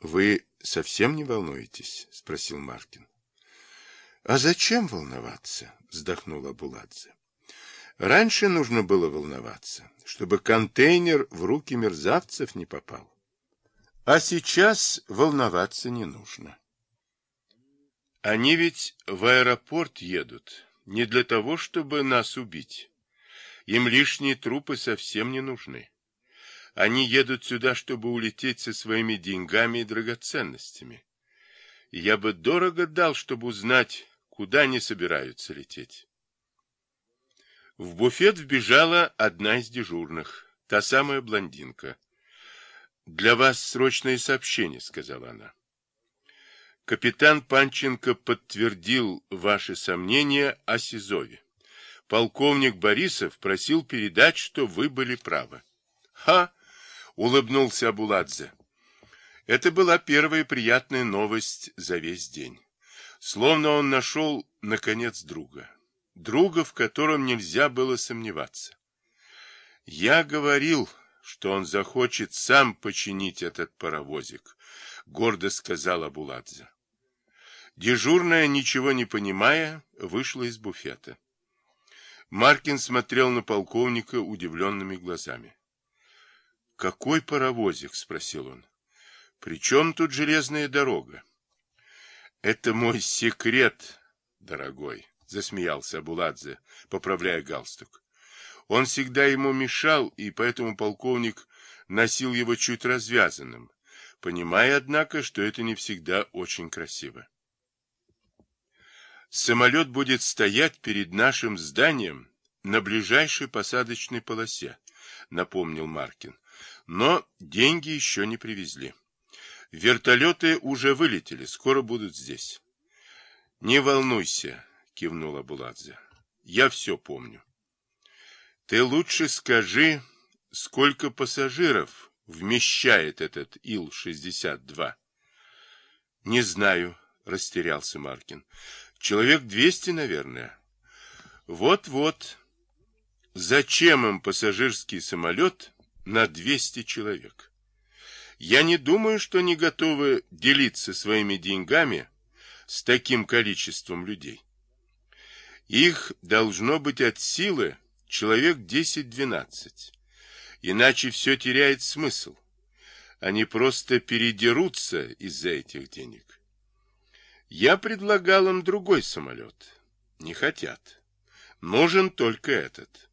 Вы совсем не волнуетесь? Спросил Маркин. А зачем волноваться? Вздохнула Буладзе. Раньше нужно было волноваться, чтобы контейнер в руки мерзавцев не попал. А сейчас волноваться не нужно. Они ведь в аэропорт едут не для того, чтобы нас убить. Им лишние трупы совсем не нужны. Они едут сюда, чтобы улететь со своими деньгами и драгоценностями. Я бы дорого дал, чтобы узнать, куда они собираются лететь. В буфет вбежала одна из дежурных, та самая блондинка. «Для вас срочное сообщение», — сказала она. Капитан Панченко подтвердил ваши сомнения о Сизове. Полковник Борисов просил передать, что вы были правы. Ха! Улыбнулся Абуладзе. Это была первая приятная новость за весь день. Словно он нашел, наконец, друга. Друга, в котором нельзя было сомневаться. Я говорил, что он захочет сам починить этот паровозик, гордо сказал Абуладзе. Дежурная, ничего не понимая, вышла из буфета. Маркин смотрел на полковника удивленными глазами. «Какой паровозик?» — спросил он. «При чем тут железная дорога?» «Это мой секрет, дорогой», — засмеялся Абуладзе, поправляя галстук. Он всегда ему мешал, и поэтому полковник носил его чуть развязанным, понимая, однако, что это не всегда очень красиво. Самолет будет стоять перед нашим зданием на ближайшей посадочной полосе, напомнил Маркин. Но деньги еще не привезли. Вертолеты уже вылетели, скоро будут здесь. Не волнуйся, кивнула Буладзе. Я все помню. Ты лучше скажи, сколько пассажиров вмещает этот Ил-62? Не знаю, растерялся Маркин. Человек двести, наверное. Вот-вот. Зачем им пассажирский самолет на двести человек? Я не думаю, что они готовы делиться своими деньгами с таким количеством людей. Их должно быть от силы человек десять-двенадцать. Иначе все теряет смысл. Они просто передерутся из-за этих денег. Я предлагал им другой самолет. Не хотят. Нужен только этот.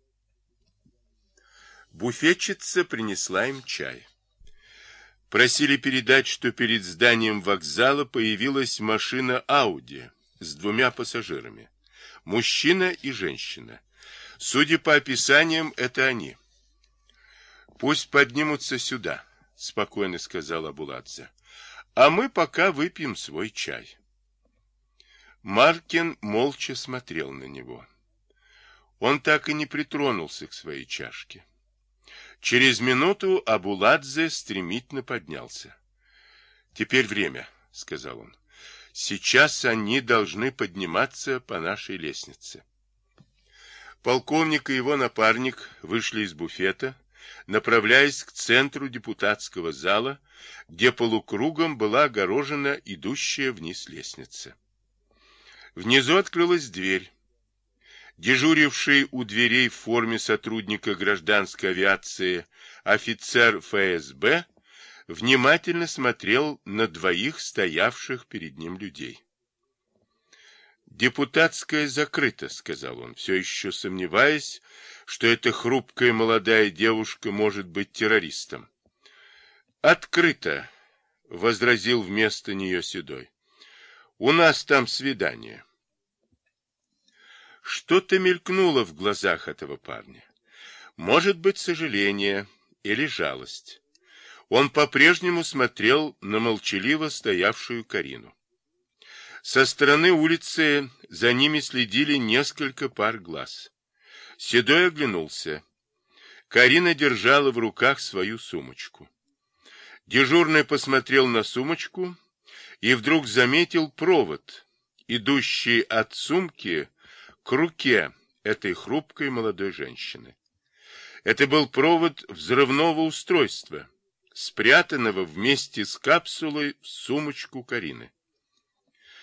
Буфетчица принесла им чай. Просили передать, что перед зданием вокзала появилась машина Ауди с двумя пассажирами. Мужчина и женщина. Судя по описаниям, это они. Пусть поднимутся сюда, спокойно сказала Буладзе. А мы пока выпьем свой чай. Маркин молча смотрел на него. Он так и не притронулся к своей чашке. Через минуту Абуладзе стремительно поднялся. «Теперь время», — сказал он. «Сейчас они должны подниматься по нашей лестнице». Полковник и его напарник вышли из буфета, направляясь к центру депутатского зала, где полукругом была огорожена идущая вниз лестница. Внизу открылась дверь. Дежуривший у дверей в форме сотрудника гражданской авиации офицер ФСБ внимательно смотрел на двоих стоявших перед ним людей. «Депутатская закрыта», — сказал он, все еще сомневаясь, что эта хрупкая молодая девушка может быть террористом. «Открыто», — возразил вместо нее Седой. «У нас там свидание». Что-то мелькнуло в глазах этого парня. Может быть, сожаление или жалость. Он по-прежнему смотрел на молчаливо стоявшую Карину. Со стороны улицы за ними следили несколько пар глаз. Седой оглянулся. Карина держала в руках свою сумочку. Дежурный посмотрел на сумочку и вдруг заметил провод, идущий от сумки к руке этой хрупкой молодой женщины. Это был провод взрывного устройства, спрятанного вместе с капсулой в сумочку Карины.